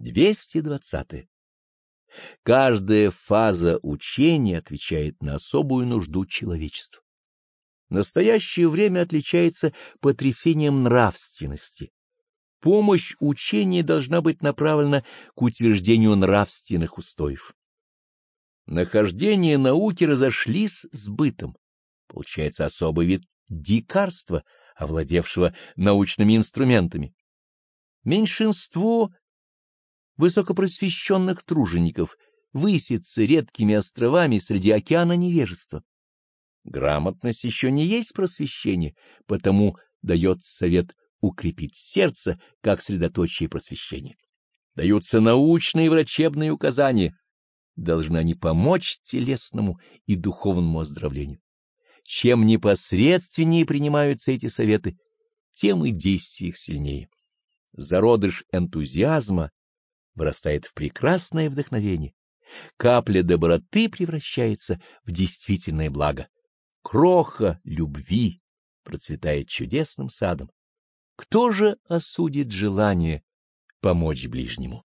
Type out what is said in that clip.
220. Каждая фаза учения отвечает на особую нужду человечества. Настоящее время отличается потрясением нравственности. Помощь учения должна быть направлена к утверждению нравственных устоев. Нахождение науки разошлись с бытом. Получается особый вид дикарства, овладевшего научными инструментами. Меньшинство высокопросвещенных тружеников высится редкими островами среди океана невежества. Грамотность еще не есть просвещение, потому дает совет укрепить сердце как средоточие просвещения. Даются научные и врачебные указания. Должны они помочь телесному и духовному оздоровлению. Чем непосредственнее принимаются эти советы, тем и действие их сильнее. Зародыш энтузиазма вырастает в прекрасное вдохновение. Капля доброты превращается в действительное благо. Кроха любви процветает чудесным садом. Кто же осудит желание помочь ближнему?